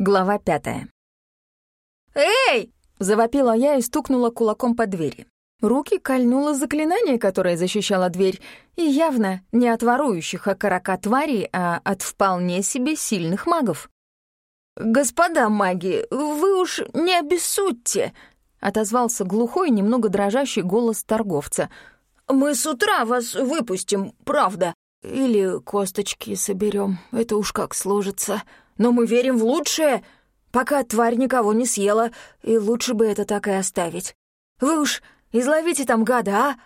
Глава пятая. «Эй!» — завопила я и стукнула кулаком по двери. Руки кольнуло заклинание, которое защищало дверь, и явно не от ворующих окорока тварей, а от вполне себе сильных магов. «Господа маги, вы уж не обессудьте!» — отозвался глухой, немного дрожащий голос торговца. «Мы с утра вас выпустим, правда. Или косточки соберем, это уж как сложится. Но мы верим в лучшее, пока тварь никого не съела, и лучше бы это так и оставить. Вы уж изловите там гада,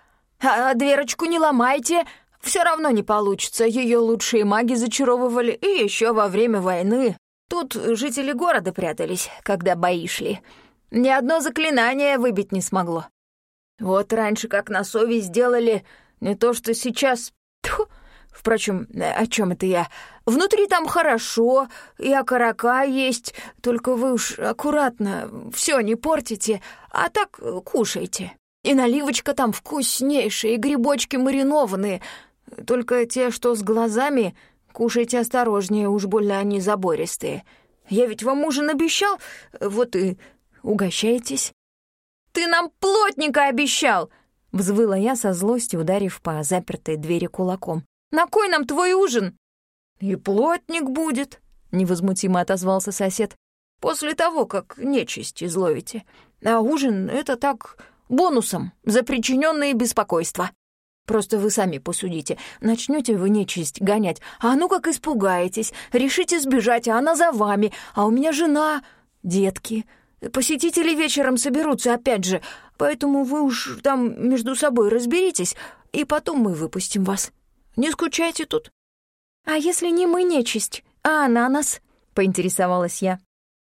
а? А, дверочку не ломайте, все равно не получится. Ее лучшие маги зачаровывали и еще во время войны. Тут жители города прятались, когда бои шли. Ни одно заклинание выбить не смогло. Вот раньше как на совесть сделали, не то что сейчас. Тьфу, Впрочем, о чем это я? Внутри там хорошо, и окорока есть, только вы уж аккуратно, все не портите, а так кушайте. И наливочка там вкуснейшая, и грибочки маринованные, только те, что с глазами, кушайте осторожнее, уж больно они забористые. Я ведь вам ужин обещал, вот и угощайтесь. «Ты нам плотника обещал!» — взвыла я со злостью, ударив по запертой двери кулаком. На кой нам твой ужин?» «И плотник будет», — невозмутимо отозвался сосед, «после того, как нечисть изловите. А ужин — это так, бонусом за причиненные беспокойства. Просто вы сами посудите. Начнете вы нечисть гонять, а ну как испугаетесь, решите сбежать, а она за вами, а у меня жена, детки. Посетители вечером соберутся опять же, поэтому вы уж там между собой разберитесь, и потом мы выпустим вас». Не скучайте тут». «А если не мы нечисть, а она нас?» — поинтересовалась я.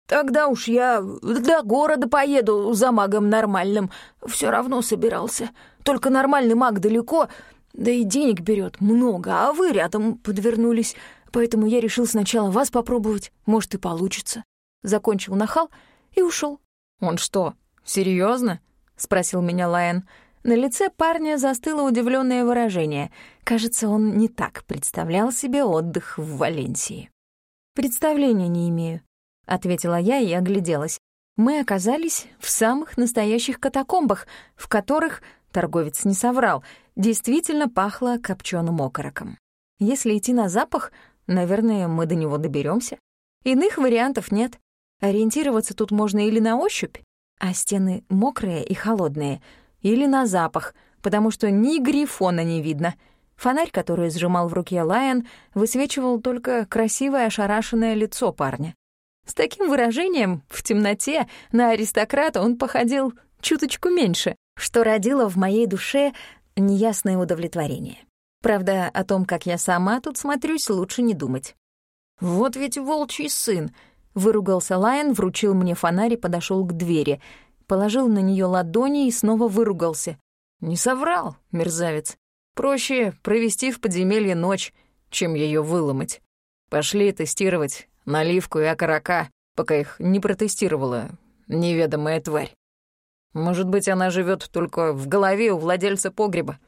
«Тогда уж я до города поеду за магом нормальным. Все равно собирался. Только нормальный маг далеко, да и денег берет много, а вы рядом подвернулись. Поэтому я решил сначала вас попробовать, может, и получится». Закончил нахал и ушел. «Он что, серьезно? спросил меня Лайон. На лице парня застыло удивленное выражение. Кажется, он не так представлял себе отдых в Валенсии. «Представления не имею», — ответила я и огляделась. Мы оказались в самых настоящих катакомбах, в которых, торговец не соврал, действительно пахло копченым окороком. Если идти на запах, наверное, мы до него доберемся. Иных вариантов нет. Ориентироваться тут можно или на ощупь, а стены мокрые и холодные — или на запах, потому что ни грифона не видно. Фонарь, который сжимал в руке Лайон, высвечивал только красивое ошарашенное лицо парня. С таким выражением в темноте на аристократа он походил чуточку меньше, что родило в моей душе неясное удовлетворение. Правда, о том, как я сама тут смотрюсь, лучше не думать. «Вот ведь волчий сын!» — выругался Лайон, вручил мне фонарь и подошел к двери — положил на нее ладони и снова выругался. «Не соврал, мерзавец. Проще провести в подземелье ночь, чем ее выломать. Пошли тестировать наливку и окорока, пока их не протестировала неведомая тварь. Может быть, она живет только в голове у владельца погреба.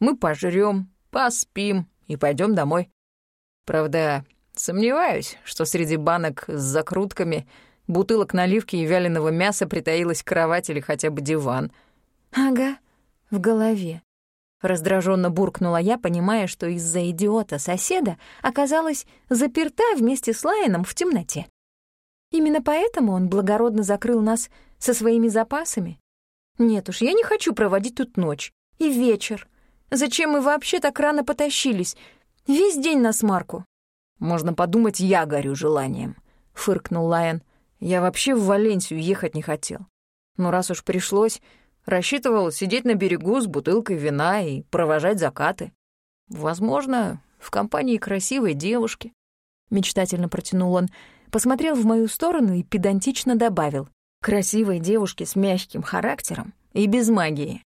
Мы пожрем, поспим и пойдем домой. Правда, сомневаюсь, что среди банок с закрутками — бутылок наливки и вяленого мяса притаилась кровать или хотя бы диван. «Ага, в голове». Раздраженно буркнула я, понимая, что из-за идиота-соседа оказалась заперта вместе с Лайоном в темноте. Именно поэтому он благородно закрыл нас со своими запасами. Нет уж, я не хочу проводить тут ночь и вечер. Зачем мы вообще так рано потащились? Весь день на смарку. «Можно подумать, я горю желанием», — фыркнул Лайон. Я вообще в Валенсию ехать не хотел. Но раз уж пришлось, рассчитывал сидеть на берегу с бутылкой вина и провожать закаты. Возможно, в компании красивой девушки. Мечтательно протянул он, посмотрел в мою сторону и педантично добавил. Красивой девушки с мягким характером и без магии.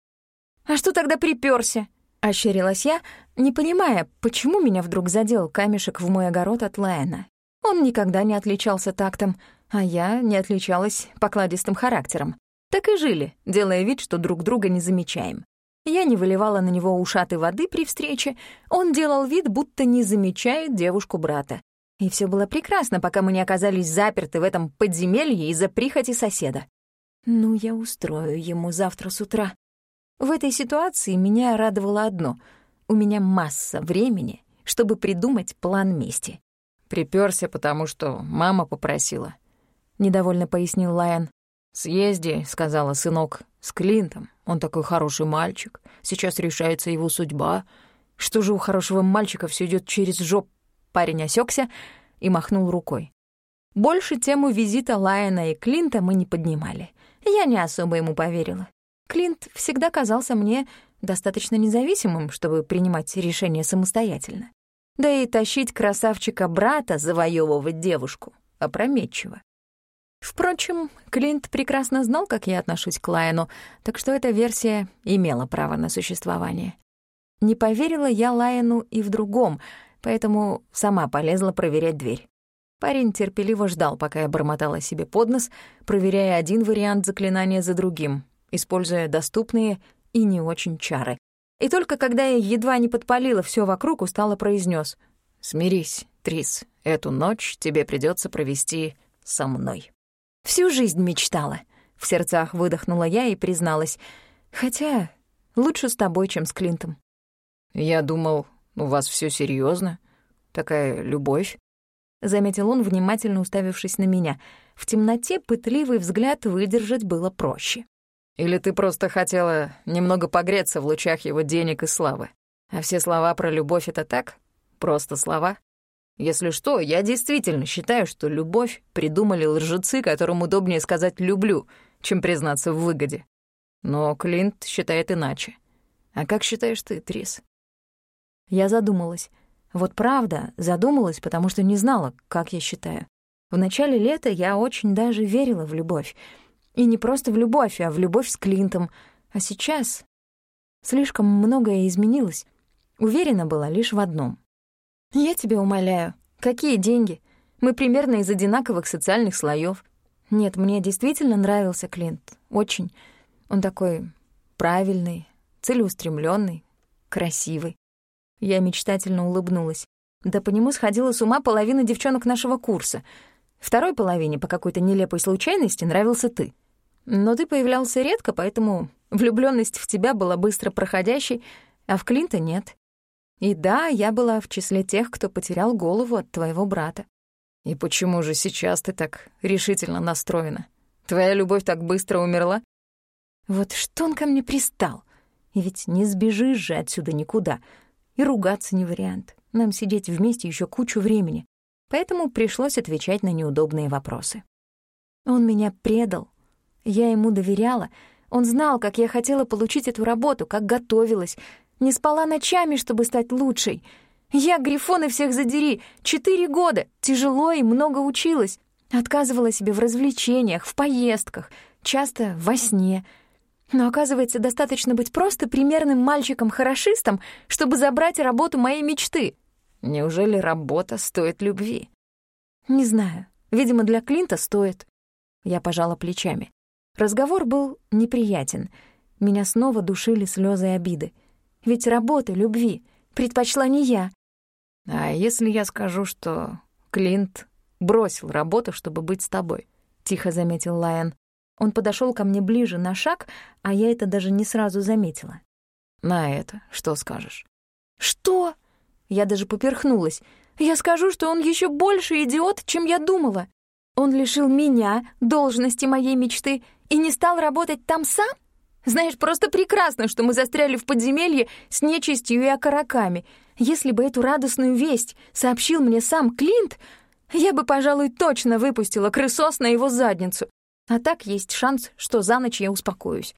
«А что тогда припёрся?» — ощерилась я, не понимая, почему меня вдруг задел камешек в мой огород от Лайена. Он никогда не отличался тактом, а я не отличалась покладистым характером. Так и жили, делая вид, что друг друга не замечаем. Я не выливала на него ушаты воды при встрече, он делал вид, будто не замечает девушку брата. И все было прекрасно, пока мы не оказались заперты в этом подземелье из-за прихоти соседа. Ну, я устрою ему завтра с утра. В этой ситуации меня радовало одно — у меня масса времени, чтобы придумать план мести. Припёрся, потому что мама попросила. Недовольно пояснил Лайон. «Съезди», — сказала сынок, — «с Клинтом. Он такой хороший мальчик. Сейчас решается его судьба. Что же у хорошего мальчика все идет через жоп?» Парень осекся и махнул рукой. Больше тему визита Лайона и Клинта мы не поднимали. Я не особо ему поверила. Клинт всегда казался мне достаточно независимым, чтобы принимать решения самостоятельно. Да и тащить красавчика-брата, завоевывать девушку, опрометчиво. Впрочем, Клинт прекрасно знал, как я отношусь к Лайну, так что эта версия имела право на существование. Не поверила я Лайну и в другом, поэтому сама полезла проверять дверь. Парень терпеливо ждал, пока я бормотала себе под нос, проверяя один вариант заклинания за другим, используя доступные и не очень чары. И только когда я едва не подпалила все вокруг, устало произнес: «Смирись, Трис, эту ночь тебе придется провести со мной». Всю жизнь мечтала. В сердцах выдохнула я и призналась. Хотя лучше с тобой, чем с Клинтом. «Я думал, у вас все серьезно, Такая любовь?» Заметил он, внимательно уставившись на меня. В темноте пытливый взгляд выдержать было проще. Или ты просто хотела немного погреться в лучах его денег и славы? А все слова про любовь — это так? Просто слова? Если что, я действительно считаю, что любовь придумали лжецы, которым удобнее сказать «люблю», чем признаться в выгоде. Но Клинт считает иначе. А как считаешь ты, Трис? Я задумалась. Вот правда, задумалась, потому что не знала, как я считаю. В начале лета я очень даже верила в любовь. И не просто в любовь, а в любовь с Клинтом. А сейчас слишком многое изменилось. Уверена была лишь в одном. «Я тебя умоляю, какие деньги? Мы примерно из одинаковых социальных слоев. Нет, мне действительно нравился Клинт. Очень. Он такой правильный, целеустремленный, красивый. Я мечтательно улыбнулась. Да по нему сходила с ума половина девчонок нашего курса. Второй половине по какой-то нелепой случайности нравился ты. Но ты появлялся редко, поэтому влюблённость в тебя была быстро проходящей, а в Клинта нет. И да, я была в числе тех, кто потерял голову от твоего брата. И почему же сейчас ты так решительно настроена? Твоя любовь так быстро умерла? Вот что он ко мне пристал? И ведь не сбежишь же отсюда никуда. И ругаться не вариант. Нам сидеть вместе ещё кучу времени. Поэтому пришлось отвечать на неудобные вопросы. Он меня предал, я ему доверяла. Он знал, как я хотела получить эту работу, как готовилась. Не спала ночами, чтобы стать лучшей. Я, Грифоны всех задери, четыре года, тяжело и много училась. Отказывала себе в развлечениях, в поездках, часто во сне. Но, оказывается, достаточно быть просто примерным мальчиком-хорошистом, чтобы забрать работу моей мечты. Неужели работа стоит любви? Не знаю. Видимо, для Клинта стоит. Я пожала плечами. Разговор был неприятен. Меня снова душили слезы обиды. Ведь работы, любви предпочла не я. А если я скажу, что Клинт бросил работу, чтобы быть с тобой? Тихо заметил Лайон. Он подошел ко мне ближе на шаг, а я это даже не сразу заметила. На это что скажешь? Что? Я даже поперхнулась. Я скажу, что он еще больше идиот, чем я думала. Он лишил меня должности моей мечты и не стал работать там сам? Знаешь, просто прекрасно, что мы застряли в подземелье с нечистью и окороками. Если бы эту радостную весть сообщил мне сам Клинт, я бы, пожалуй, точно выпустила крысос на его задницу. А так есть шанс, что за ночь я успокоюсь.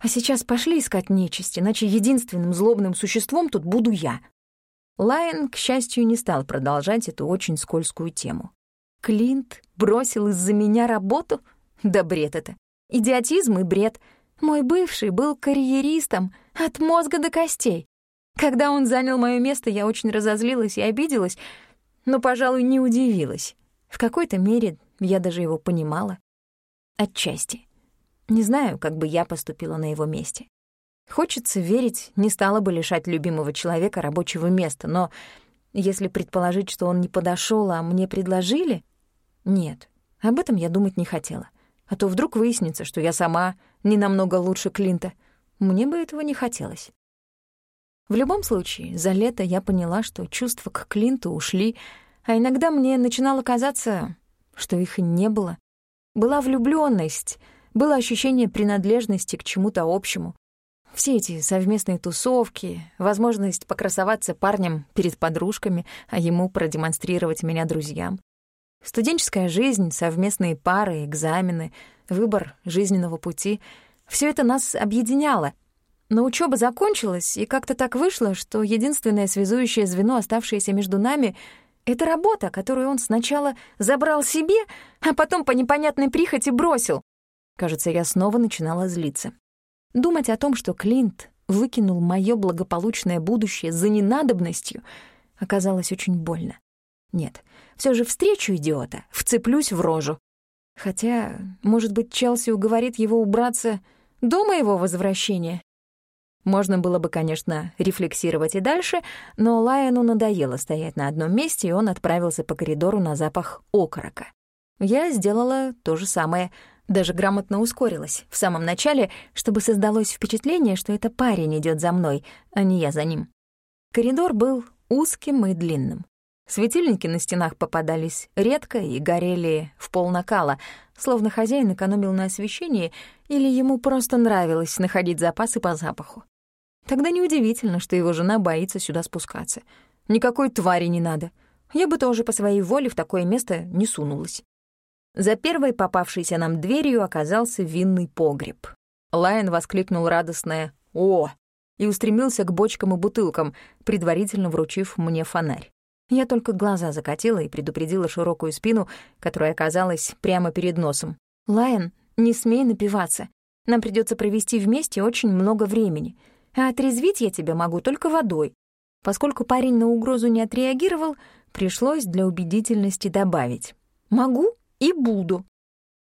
А сейчас пошли искать нечисть, иначе единственным злобным существом тут буду я. Лайон, к счастью, не стал продолжать эту очень скользкую тему. Клинт бросил из-за меня работу? Да бред это. Идиотизм и бред. Мой бывший был карьеристом от мозга до костей. Когда он занял моё место, я очень разозлилась и обиделась, но, пожалуй, не удивилась. В какой-то мере я даже его понимала. Отчасти. Не знаю, как бы я поступила на его месте. Хочется верить, не стала бы лишать любимого человека рабочего места, но Если предположить, что он не подошел, а мне предложили... Нет, об этом я думать не хотела. А то вдруг выяснится, что я сама не намного лучше Клинта. Мне бы этого не хотелось. В любом случае, за лето я поняла, что чувства к Клинту ушли, а иногда мне начинало казаться, что их и не было. Была влюблённость, было ощущение принадлежности к чему-то общему. Все эти совместные тусовки, возможность покрасоваться парнем перед подружками, а ему продемонстрировать меня друзьям. Студенческая жизнь, совместные пары, экзамены, выбор жизненного пути — все это нас объединяло. Но учеба закончилась, и как-то так вышло, что единственное связующее звено, оставшееся между нами — это работа, которую он сначала забрал себе, а потом по непонятной прихоти бросил. Кажется, я снова начинала злиться. Думать о том, что Клинт выкинул мое благополучное будущее за ненадобностью, оказалось очень больно. Нет, все же встречу идиота, вцеплюсь в рожу. Хотя, может быть, Челси уговорит его убраться до моего возвращения. Можно было бы, конечно, рефлексировать и дальше, но Лайону надоело стоять на одном месте, и он отправился по коридору на запах окорока. Я сделала то же самое, даже грамотно ускорилась в самом начале, чтобы создалось впечатление, что это парень идет за мной, а не я за ним. Коридор был узким и длинным. Светильники на стенах попадались редко и горели в пол накала, словно хозяин экономил на освещении или ему просто нравилось находить запасы по запаху. Тогда неудивительно, что его жена боится сюда спускаться. Никакой твари не надо. Я бы тоже по своей воле в такое место не сунулась. За первой попавшейся нам дверью оказался винный погреб. Лайон воскликнул радостное «О!» и устремился к бочкам и бутылкам, предварительно вручив мне фонарь. Я только глаза закатила и предупредила широкую спину, которая оказалась прямо перед носом. «Лайон, не смей напиваться. Нам придется провести вместе очень много времени. А отрезвить я тебя могу только водой». Поскольку парень на угрозу не отреагировал, пришлось для убедительности добавить. «Могу и буду».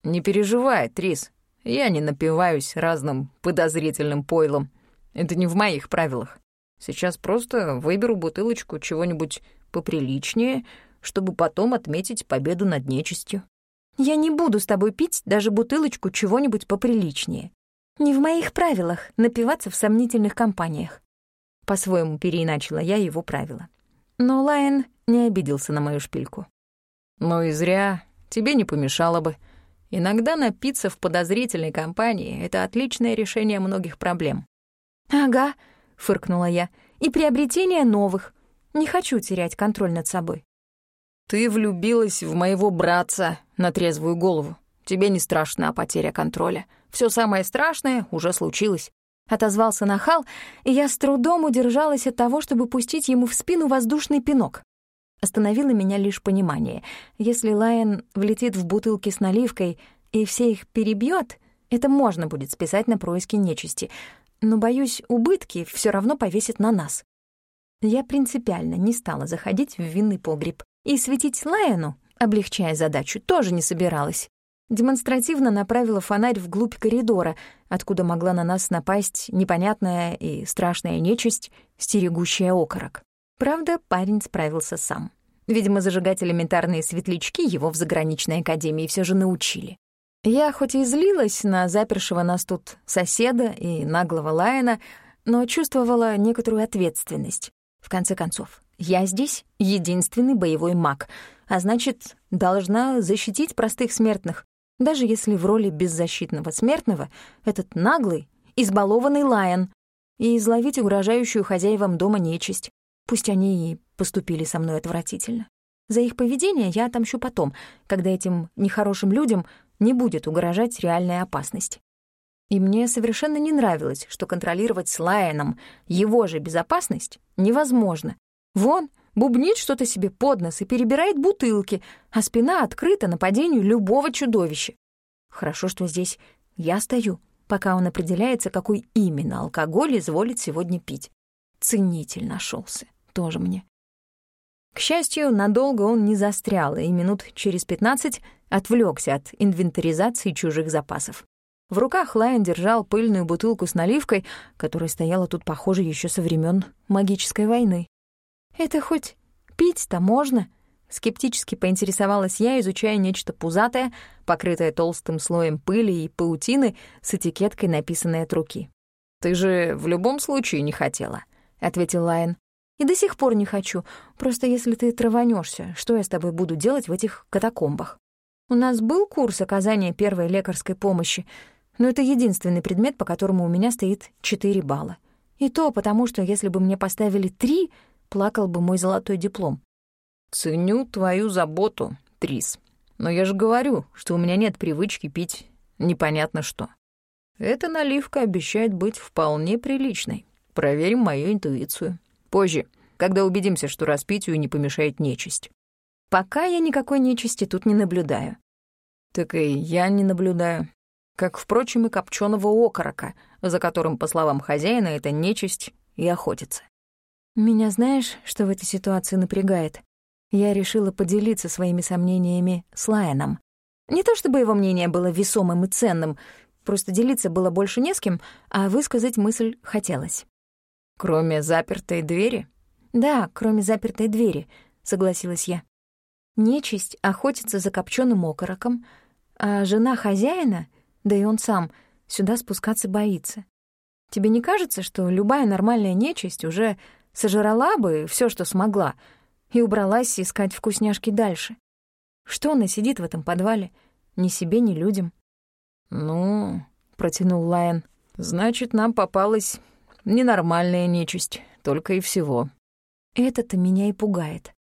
«Не переживай, Трис. Я не напиваюсь разным подозрительным пойлом. Это не в моих правилах. Сейчас просто выберу бутылочку чего-нибудь поприличнее, чтобы потом отметить победу над нечистью. Я не буду с тобой пить даже бутылочку чего-нибудь поприличнее. Не в моих правилах напиваться в сомнительных компаниях. По-своему переиначила я его правила. Но Лайон не обиделся на мою шпильку. «Ну и зря. Тебе не помешало бы. Иногда напиться в подозрительной компании — это отличное решение многих проблем». «Ага», — фыркнула я, — «и приобретение новых. Не хочу терять контроль над собой. Ты влюбилась в моего братца на трезвую голову. Тебе не страшна потеря контроля. Все самое страшное уже случилось. Отозвался нахал, и я с трудом удержалась от того, чтобы пустить ему в спину воздушный пинок. Остановило меня лишь понимание. Если Лайон влетит в бутылки с наливкой и все их перебьет, это можно будет списать на происки нечисти. Но, боюсь, убытки все равно повесит на нас. Я принципиально не стала заходить в винный погреб. И светить Лайону, облегчая задачу, тоже не собиралась. Демонстративно направила фонарь вглубь коридора, откуда могла на нас напасть непонятная и страшная нечисть, стерегущая окорок. Правда, парень справился сам. Видимо, зажигать элементарные светлячки его в заграничной академии все же научили. Я хоть и злилась на запершего нас тут соседа и наглого Лайена, но чувствовала некоторую ответственность. В конце концов, я здесь единственный боевой маг, а значит, должна защитить простых смертных, даже если в роли беззащитного смертного этот наглый, избалованный Лайон, и изловить угрожающую хозяевам дома нечисть. Пусть они и поступили со мной отвратительно. За их поведение я отомщу потом, когда этим нехорошим людям не будет угрожать реальная опасность. И мне совершенно не нравилось, что контролировать с Лайоном его же безопасность невозможно. Вон, бубнит что-то себе под нос и перебирает бутылки, а спина открыта нападению любого чудовища. Хорошо, что здесь я стою, пока он определяется, какой именно алкоголь изволит сегодня пить. Ценитель нашелся, тоже мне. К счастью, надолго он не застрял, и минут через пятнадцать отвлекся от инвентаризации чужих запасов. В руках Лайон держал пыльную бутылку с наливкой, которая стояла тут, похоже, еще со времен магической войны. Это хоть Пить-то можно. Скептически поинтересовалась я, изучая нечто пузатое, покрытое толстым слоем пыли и паутины с этикеткой, написанной от руки. «Ты же в любом случае не хотела», — ответил Лайон. «И до сих пор не хочу. Просто если ты траванешься, что я с тобой буду делать в этих катакомбах? У нас был курс оказания первой лекарской помощи, но это единственный предмет, по которому у меня стоит 4 балла. И то потому, что если бы мне поставили 3, плакал бы мой золотой диплом. «Ценю твою заботу, Трис. Но я же говорю, что у меня нет привычки пить непонятно что. Эта наливка обещает быть вполне приличной. Проверим мою интуицию. Позже, когда убедимся, что распитию не помешает нечисть. Пока я никакой нечисти тут не наблюдаю. Так и я не наблюдаю. Как, впрочем, и копченого окорока, за которым, по словам хозяина, эта нечисть и охотится. Меня знаешь, что в этой ситуации напрягает? Я решила поделиться своими сомнениями с Лайоном. Не то чтобы его мнение было весомым и ценным, просто делиться было больше не с кем, а высказать мысль хотелось. «Кроме запертой двери?» «Да, кроме запертой двери», — согласилась я. Нечисть охотится за копченым окороком, а жена хозяина, да и он сам, сюда спускаться боится. Тебе не кажется, что любая нормальная нечисть уже сожрала бы все, что смогла, и убралась искать вкусняшки дальше. Что она сидит в этом подвале? Ни себе, ни людям. «Ну...» — протянул Лайон. «Значит, нам попалась ненормальная нечисть, только и всего». Это-то меня и пугает.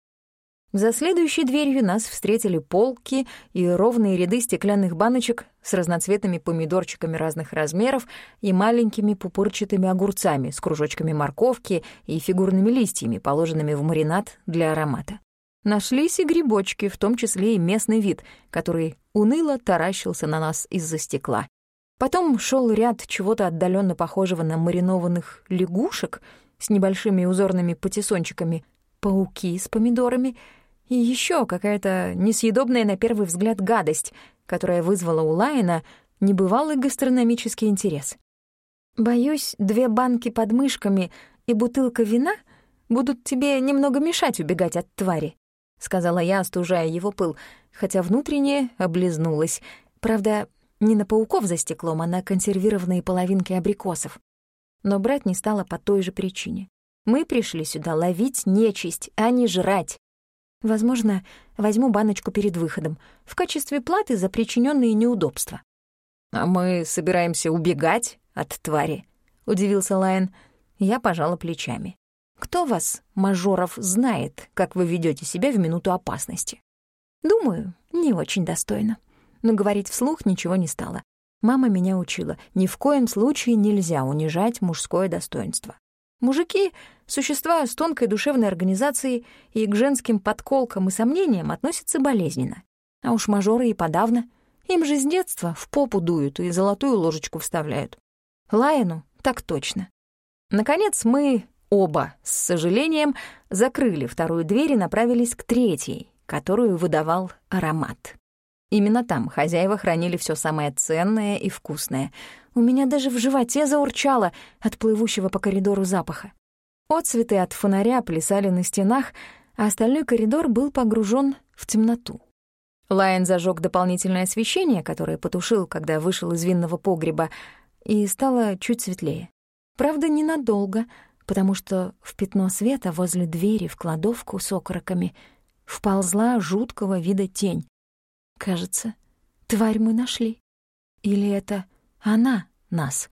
За следующей дверью нас встретили полки и ровные ряды стеклянных баночек с разноцветными помидорчиками разных размеров и маленькими пупырчатыми огурцами с кружочками морковки и фигурными листьями, положенными в маринад для аромата. Нашлись и грибочки, в том числе и местный вид, который уныло таращился на нас из-за стекла. Потом шел ряд чего-то отдаленно похожего на маринованных лягушек с небольшими узорными патиссончиками, пауки с помидорами — и еще какая-то несъедобная на первый взгляд гадость, которая вызвала у Лайена небывалый гастрономический интерес. «Боюсь, две банки под мышками и бутылка вина будут тебе немного мешать убегать от твари», — сказала я, остужая его пыл, хотя внутренне облизнулась. Правда, не на пауков за стеклом, а на консервированные половинки абрикосов. Но брать не стала по той же причине. Мы пришли сюда ловить нечисть, а не жрать. Возможно, возьму баночку перед выходом в качестве платы за причиненные неудобства. «А мы собираемся убегать от твари», — удивился Лайон. Я пожала плечами. «Кто вас, мажоров, знает, как вы ведете себя в минуту опасности?» «Думаю, не очень достойно». Но говорить вслух ничего не стало. Мама меня учила, ни в коем случае нельзя унижать мужское достоинство. Мужики — существа с тонкой душевной организацией и к женским подколкам и сомнениям относятся болезненно. А уж мажоры и подавно. Им же с детства в попу дуют и золотую ложечку вставляют. Лайну так точно. Наконец мы оба, с сожалением, закрыли вторую дверь и направились к третьей, которую выдавал аромат. Именно там хозяева хранили все самое ценное и вкусное — у меня даже в животе заурчало от плывущего по коридору запаха. Отцветы от фонаря плясали на стенах, а остальной коридор был погружен в темноту. Лайон зажег дополнительное освещение, которое потушил, когда вышел из винного погреба, и стало чуть светлее. Правда, ненадолго, потому что в пятно света возле двери в кладовку с окороками вползла жуткого вида тень. Кажется, тварь мы нашли. Или это она нас.